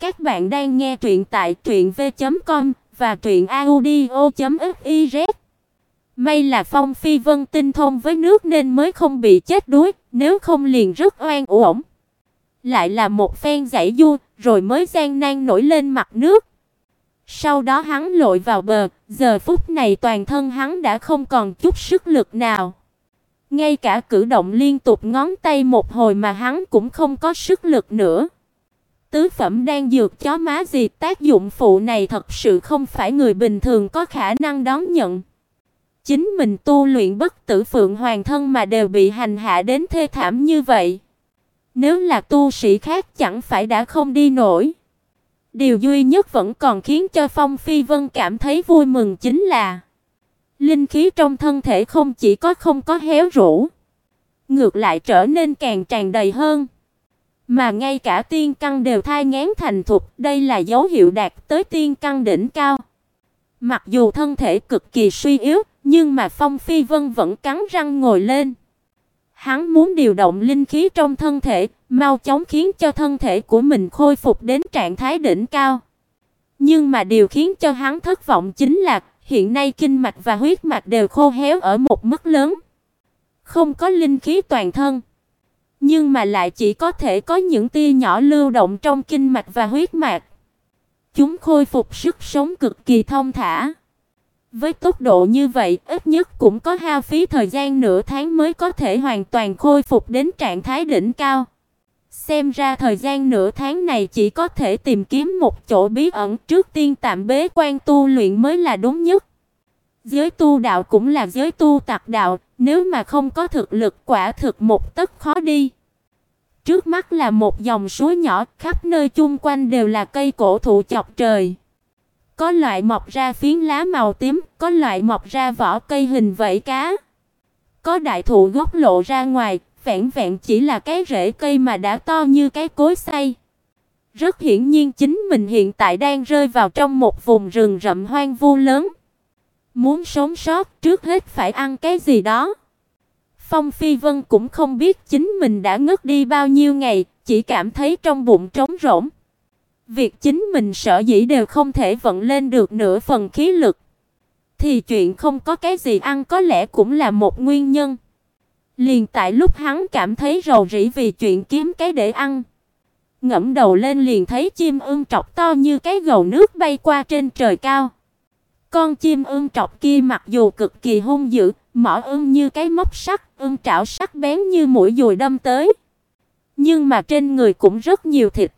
Các bạn đang nghe truyện tại truyệnv.com và truyệnaudio.fiz. May là Phong Phi Vân tinh thông với nước nên mới không bị chết đuối, nếu không liền rất oan uổng. Lại là một phen giải du, rồi mới gian nan nổi lên mặt nước. Sau đó hắn lội vào bờ, giờ phút này toàn thân hắn đã không còn chút sức lực nào. Ngay cả cử động liên tục ngón tay một hồi mà hắn cũng không có sức lực nữa. Tứ phẩm đang dược chó má gì tác dụng phụ này thật sự không phải người bình thường có khả năng đón nhận. Chính mình tu luyện bất tử phượng hoàng thân mà đều bị hành hạ đến thê thảm như vậy. Nếu là tu sĩ khác chẳng phải đã không đi nổi. Điều duy nhất vẫn còn khiến cho Phong Phi Vân cảm thấy vui mừng chính là linh khí trong thân thể không chỉ có không có héo rũ, ngược lại trở nên càng tràn đầy hơn. Mà ngay cả tiên căn đều thai nghén thành thục, đây là dấu hiệu đạt tới tiên căn đỉnh cao. Mặc dù thân thể cực kỳ suy yếu, nhưng mà Phong Phi Vân vẫn cắn răng ngồi lên. Hắn muốn điều động linh khí trong thân thể, mau chóng khiến cho thân thể của mình khôi phục đến trạng thái đỉnh cao. Nhưng mà điều khiến cho hắn thất vọng chính là hiện nay kinh mạch và huyết mạch đều khô héo ở một mức lớn, không có linh khí toàn thân nhưng mà lại chỉ có thể có những tia nhỏ lưu động trong kinh mạch và huyết mạch. Chúng khôi phục sức sống cực kỳ thông thả. Với tốc độ như vậy, ít nhất cũng có hao phí thời gian nửa tháng mới có thể hoàn toàn khôi phục đến trạng thái đỉnh cao. Xem ra thời gian nửa tháng này chỉ có thể tìm kiếm một chỗ bí ẩn trước tiên tạm bế quan tu luyện mới là đúng nhất. Giới tu đạo cũng là giới tu tặc đạo, nếu mà không có thực lực quả thực một tấc khó đi. Trước mắt là một dòng suối nhỏ, khắp nơi chung quanh đều là cây cổ thụ chọc trời. Có loại mọc ra phiến lá màu tím, có loại mọc ra vỏ cây hình vảy cá. Có đại thụ gốc lộ ra ngoài, vẹn vẹn chỉ là cái rễ cây mà đã to như cái cối xay. Rất hiển nhiên chính mình hiện tại đang rơi vào trong một vùng rừng rậm hoang vu lớn. Muốn sống sót, trước hết phải ăn cái gì đó. Phong Phi Vân cũng không biết chính mình đã ngất đi bao nhiêu ngày, chỉ cảm thấy trong bụng trống rỗng. Việc chính mình sợ dĩ đều không thể vận lên được nửa phần khí lực, thì chuyện không có cái gì ăn có lẽ cũng là một nguyên nhân. Liền tại lúc hắn cảm thấy rầu rĩ vì chuyện kiếm cái để ăn, ngẫm đầu lên liền thấy chim ưng trọc to như cái gầu nước bay qua trên trời cao. Con chim ưng trọc kia mặc dù cực kỳ hung dữ, mỏ ưng như cái móc sắt, ưng trảo sắc bén như mũi dùi đâm tới. Nhưng mà trên người cũng rất nhiều thịt.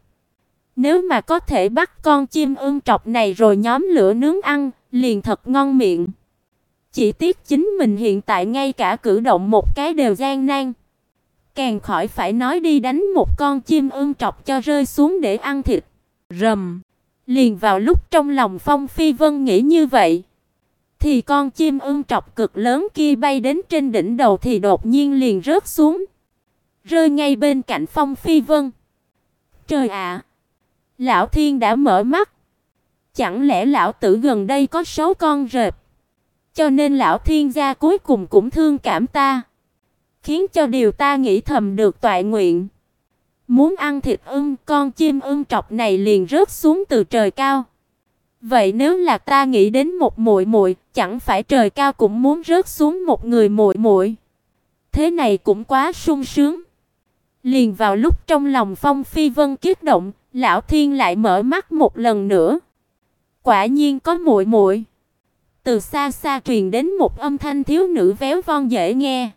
Nếu mà có thể bắt con chim ưng trọc này rồi nhóm lửa nướng ăn, liền thật ngon miệng. Chỉ tiếc chính mình hiện tại ngay cả cử động một cái đều gian nan. Càng khỏi phải nói đi đánh một con chim ưng trọc cho rơi xuống để ăn thịt. Rầm. Liền vào lúc trong lòng Phong Phi Vân nghĩ như vậy, thì con chim ưng trọc cực lớn kia bay đến trên đỉnh đầu thì đột nhiên liền rớt xuống, rơi ngay bên cạnh Phong Phi Vân. Trời ạ, lão thiên đã mở mắt. Chẳng lẽ lão tử gần đây có số con rệp? Cho nên lão thiên gia cuối cùng cũng thương cảm ta, khiến cho điều ta nghĩ thầm được toại nguyện. Muốn ăn thịt ưng, con chim ưng trọc này liền rớt xuống từ trời cao. Vậy nếu là ta nghĩ đến một muội muội, chẳng phải trời cao cũng muốn rớt xuống một người muội muội. Thế này cũng quá sung sướng. Liền vào lúc trong lòng Phong Phi Vân kích động, lão thiên lại mở mắt một lần nữa. Quả nhiên có muội muội. Từ xa xa truyền đến một âm thanh thiếu nữ véo von dễ nghe.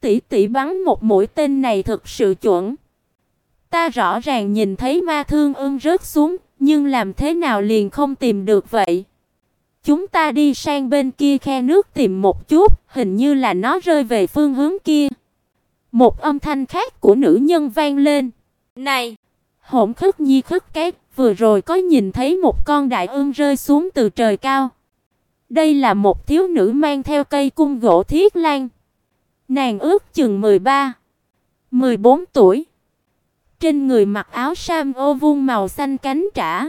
Tỷ tỷ bắn một mũi tên này thật sự chuẩn. Ta rõ ràng nhìn thấy ma thương ưng rớt xuống, nhưng làm thế nào liền không tìm được vậy? Chúng ta đi sang bên kia khe nước tìm một chút, hình như là nó rơi về phương hướng kia. Một âm thanh khác của nữ nhân vang lên. "Này, Hỗn Khất Nhi khất két, vừa rồi có nhìn thấy một con đại ưng rơi xuống từ trời cao." Đây là một thiếu nữ mang theo cây cung gỗ thiết lan. Nàng ước chừng 13, 14 tuổi. Trên người mặc áo sam ô vuông màu xanh cánh trả.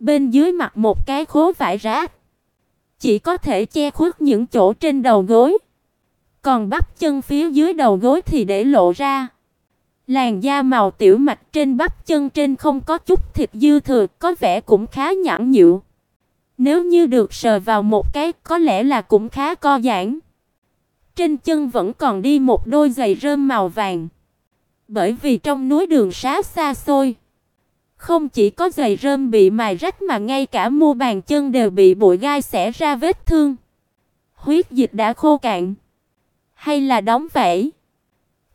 Bên dưới mặc một cái khố vải rách. Chỉ có thể che khuất những chỗ trên đầu gối. Còn bắp chân phía dưới đầu gối thì để lộ ra. Làn da màu tiểu mạch trên bắp chân trên không có chút thịt dư thừa, có vẻ cũng khá nhẵn nhụi. Nếu như được sờ vào một cái, có lẽ là cũng khá co giãn. Trên chân vẫn còn đi một đôi giày rơm màu vàng. Bởi vì trong núi đường xá xa xôi, không chỉ có giày rơm bị mài rách mà ngay cả mu bàn chân đều bị bụi gai xẻ ra vết thương. Huyết dịch đã khô cạn, hay là đóng vảy.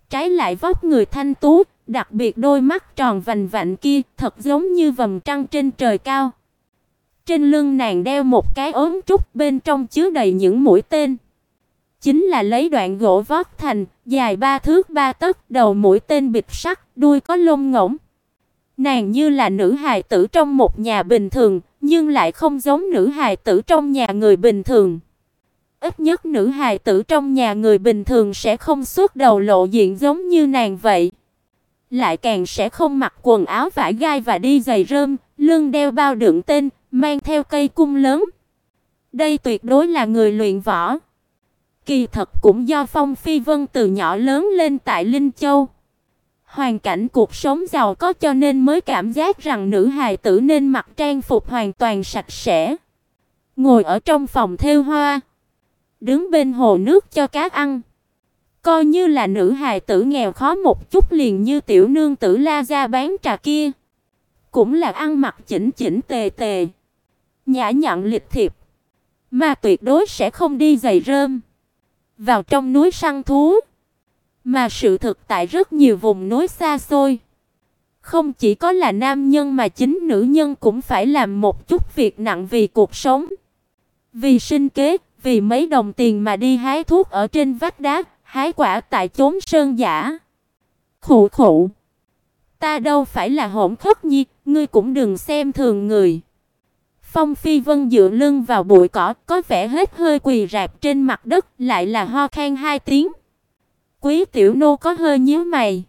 Trái lại vóc người thanh tú, đặc biệt đôi mắt tròn vành vạnh kia, thật giống như vầng trăng trên trời cao. Trên lưng nàng đeo một cái ốm trúc bên trong chứa đầy những mũi tên. Chính là lấy đoạn gỗ vót thành, dài ba thước ba tấc, đầu mũi tên bịt sắt, đuôi có lông ngỗng. Nàng như là nữ hài tử trong một nhà bình thường, nhưng lại không giống nữ hài tử trong nhà người bình thường. Ít nhất nữ hài tử trong nhà người bình thường sẽ không xuất đầu lộ diện giống như nàng vậy. Lại càng sẽ không mặc quần áo vải gai và đi giày rơm, lưng đeo bao đựng tên, mang theo cây cung lớn. Đây tuyệt đối là người luyện võ. Kỳ thật cũng do Phong Phi Vân từ nhỏ lớn lên tại Linh Châu. Hoàn cảnh cuộc sống giàu có cho nên mới cảm giác rằng nữ hài tử nên mặc trang phục hoàn toàn sạch sẽ. Ngồi ở trong phòng thêu hoa, đứng bên hồ nước cho cá ăn. Coi như là nữ hài tử nghèo khó một chút liền như tiểu nương tử La ra bán trà kia, cũng là ăn mặc chỉnh chỉnh tề tề, nhã nhặn lịch thiệp, mà tuyệt đối sẽ không đi giày rơm vào trong núi săn thú. Mà sự thực tại rất nhiều vùng núi xa xôi, không chỉ có là nam nhân mà chính nữ nhân cũng phải làm một chút việc nặng vì cuộc sống. Vì sinh kế, vì mấy đồng tiền mà đi hái thuốc ở trên vách đá, hái quả tại chốn sơn giả. Khụ khụ. Ta đâu phải là hỗn khất nhi, ngươi cũng đừng xem thường người. Phong Phi Vân dựa lưng vào bụi cỏ, có vẻ hết hơi quỳ rạp trên mặt đất, lại là ho khan hai tiếng. Quý tiểu nô có hơi nhíu mày,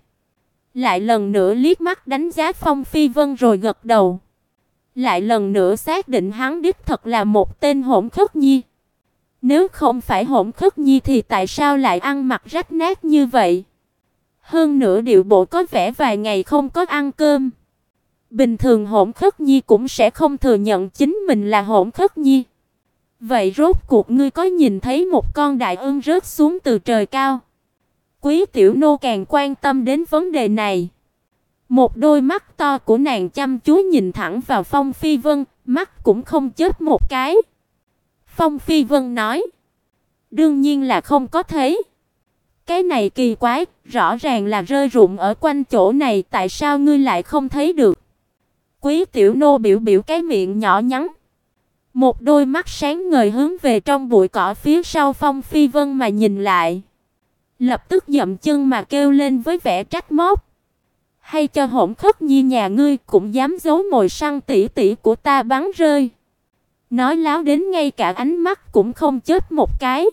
lại lần nữa liếc mắt đánh giá Phong Phi Vân rồi gật đầu. Lại lần nữa xác định hắn đích thật là một tên hỗn khất nhi. Nếu không phải hỗn khất nhi thì tại sao lại ăn mặc rách nát như vậy? Hơn nữa điệu bộ có vẻ vài ngày không có ăn cơm. Bình thường Hỗn Khất Nhi cũng sẽ không thừa nhận chính mình là Hỗn Khất Nhi. Vậy rốt cuộc ngươi có nhìn thấy một con đại ưng rớt xuống từ trời cao? Quý tiểu nô càng quan tâm đến vấn đề này. Một đôi mắt to của nàng chăm chú nhìn thẳng vào Phong Phi Vân, mắt cũng không chớp một cái. Phong Phi Vân nói: "Đương nhiên là không có thấy. Cái này kỳ quái, rõ ràng là rơi rụng ở quanh chỗ này, tại sao ngươi lại không thấy được?" Quý tiểu nô biểu biểu cái miệng nhỏ nhắn, một đôi mắt sáng ngời hướng về trong bụi cỏ phía sau Phong Phi Vân mà nhìn lại. Lập tức dậm chân mà kêu lên với vẻ trách móc. Hay cho hỗn khất nhi nhà ngươi cũng dám giấu mồi săn tỷ tỷ của ta bắn rơi. Nói láo đến ngay cả ánh mắt cũng không chết một cái.